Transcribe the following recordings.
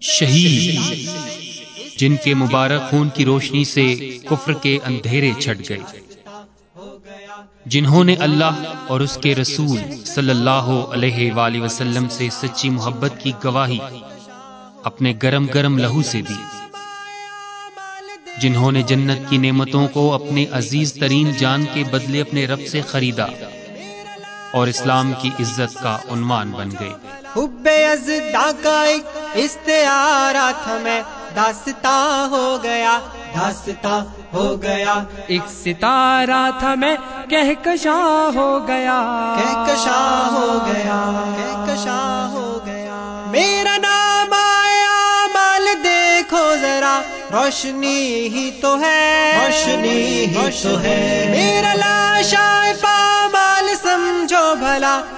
شہید، جن کے مبارک خون کی روشنی سے کفر کے اندھیرے چھٹ گئے، جنہوں نے اللہ اور اس کے رسول صلی اللہ علیہ وآلہ وسلم سے سچی محبت کی گواہی اپنے گرم گرم لہو سے دی، جنہوں نے جنت کی نعمتوں کو اپنے عزیز ترین جان کے بدلے اپنے رب سے خریدا اور اسلام کی عزت کا عنوان بن گئے۔ حب کا ایک استعارہ تھا میں داستا ہو گیا داستا ہو گیا۔ ایک ستارہ تھا میں کہکشا ہو گیا۔ کہکشا ہو گیا کہکشا ہو گیا۔ میرا نام آیا مال دیکھو ذرا روشنی ہی تو ہے۔ روشنی ہی تو ہے۔ میرا لاشا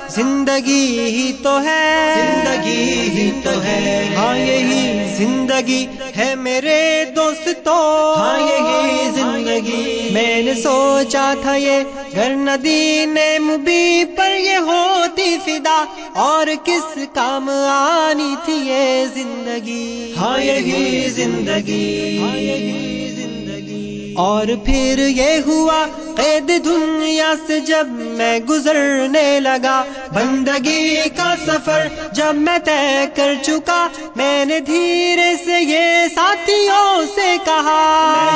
زندگی ہی تو ہے۔ زندگی ہی تو ہے۔ ہاں یہی زندگی ہے میرے دوست تو ہاں یہی زندگی۔ میں نے سوچا تھا یہ گر ندی مبی پر یہ ہوتی فدا۔ اور کس کام آنی تھی یہ زندگی۔ ہاں یہی زندگی۔ ہاں یہی زندگی اور پھر یہ ہوا قید دنیا سے جب میں گزرنے لگا بندگی کا سفر جب میں طے کر چکا میں نے دھیرے سے یہ ساتھیوں سے کہا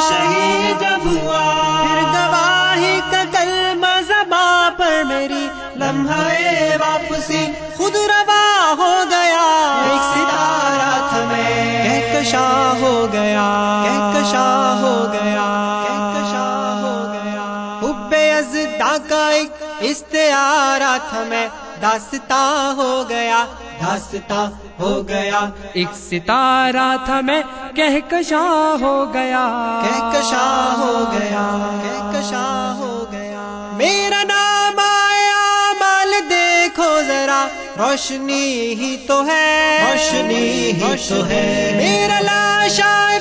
شہید جب ہوا پھر گواہی کا کلمہ زباں پر میری لمحہ واپسی خود روا ہو گیا۔ ایک ستارہ تھا میں کہکشا ہو گیا۔ کہکشا استعارہ تھا میں داستا ہو گیا داستا ہو گیا۔ ایک ستارہ تھا میں کہکشا ہو گیا۔ کہکشا ہو گیا کہکشا ہو گیا۔ میرا نام آیا مال دیکھو ذرا روشنی ہی تو ہے۔ روشنی ہی تو ہے۔ میرا لاشا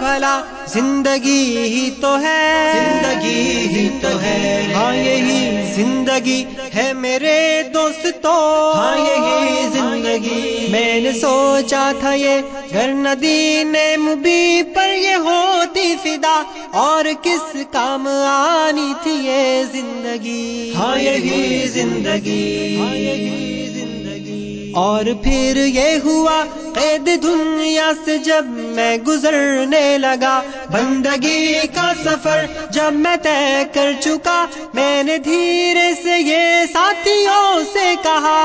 بھلا زندگی ہی تو ہے۔ زندگی ہی تو ہے۔ ہاں یہی زندگی ہے میرے دوست تو ہاں یہی زندگی۔ میں نے سوچا تھا یہ گر ندی مبی پر یہ ہوتی فدا۔ اور کس کام آنی تھی یہ زندگی۔ ہاں یہی زندگی۔ ہاں یہی زندگی اور پھر یہ ہوا قید دنیا سے جب میں گزرنے لگا بندگی کا سفر جب میں طے کر چکا میں نے دھیرے سے یہ ساتھیوں سے کہا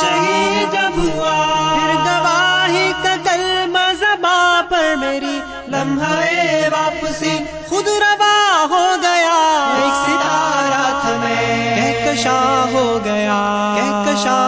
شہید جب ہوا پھر گواہی کا کلمہ زباں پر میری لمحہ واپسی خود روا ہو گیا۔ ایک ستارہ تھا میں کہکشا ہو گیا۔ کہکشا